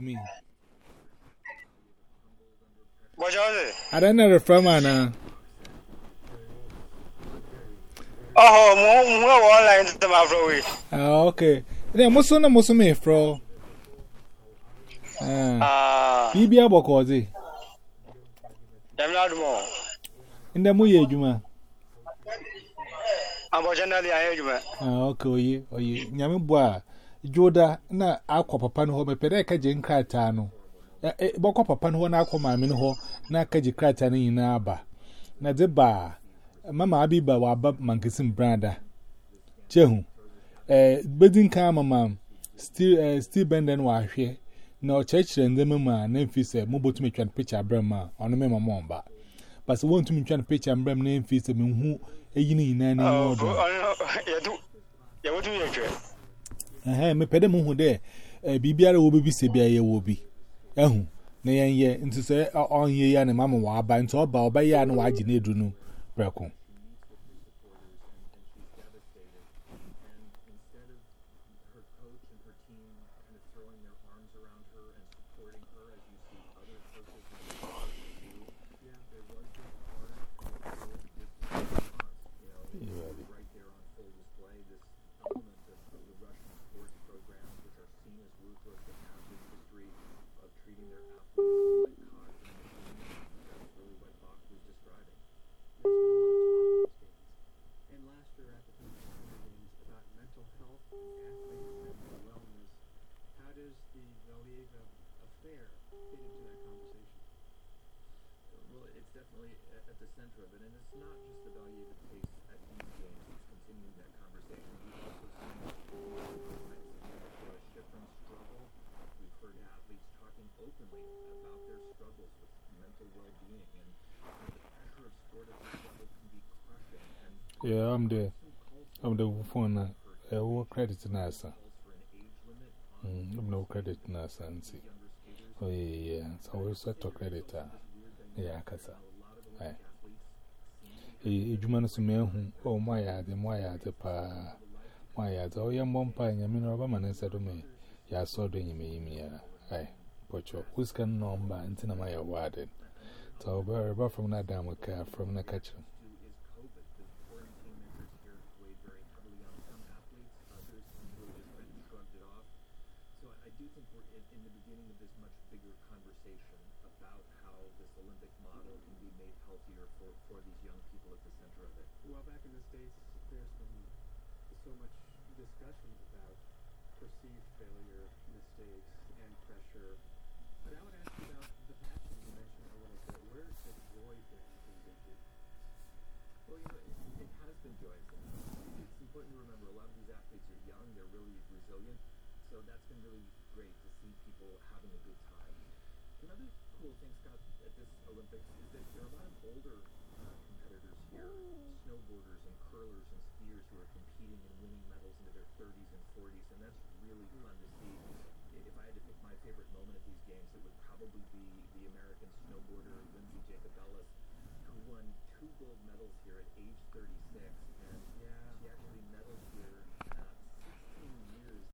me? What was it? I don't know the from Anna. Ah. Oh, mo mo online to my fro. Ah, okay. Then mo so na mo so me fro. Ah. Bibi aboko ze. Dem na dumo. Inde mo ye ejuma. Abo generally aye ejuma. Ah, okay, oye, oye. Nyame bo a. Joda na akwa papa no ho mepere ka je nkrata no e bokọ papa no ho na akwa maame no ho na ka je krata no nyina aba na de ba mama abiba wa aba mankesim brada chehu eh bedin ka mama still eh still benden wa hwe na o chechire ndem ma na mfi se mo botu metwa picture abram ma ono me mama omba but so won't me twa picture abram na mfi se me hu eyini nyina ni do ya du ya wotu ye hwe Eh, me pede mu hu de eh bibiara wo bebi se bia ye wo bi. Ehu na yen ye nti se onye ya ne mama wa aba nti oba oba ya na wa agi na edu no breko. Yeah, I'm the, I'm the Valieva case at these games. He's continuing that conversation. He's also seen for a shift in struggle. We've heard athletes talking openly about their struggles with mental well-being, and the pressure of phone. I will credit NASA. Mm, I'm no credit to NASA and see. Oh, yeah, yeah. So we'll set to credit. Yeah, Kasa. Eh, Jumana Sumehu, oh, my yard, my yard, pa, my yard. Oh, young bumpy, and Yamin Robaman said to me, Ya saw the me, aye. Pocho, who's can number and Tinamaya warded. So, we're from that damn car from the kitchen. in, in the beginning of this much bigger conversation about how this Olympic model can be made healthier for, for these young people at the center of it? Well, back in the States, there's been so much discussion about perceived failure, mistakes, and pressure. But I would ask you about the passion you mentioned a little bit. Where is the joy been invented? Well, you know, it, it has been joyful. It's important to remember a lot of these athletes are young, they're really resilient. So that's been really great to see people having a good time. Another cool thing, Scott, at this Olympics is that there are a lot of older uh, competitors here, snowboarders and curlers and skiers who are competing and winning medals into their 30s and 40s, and that's really fun to see. If I had to pick my favorite moment at these games, it would probably be the American snowboarder Lindsey Jacobellis, who won two gold medals here at age 36.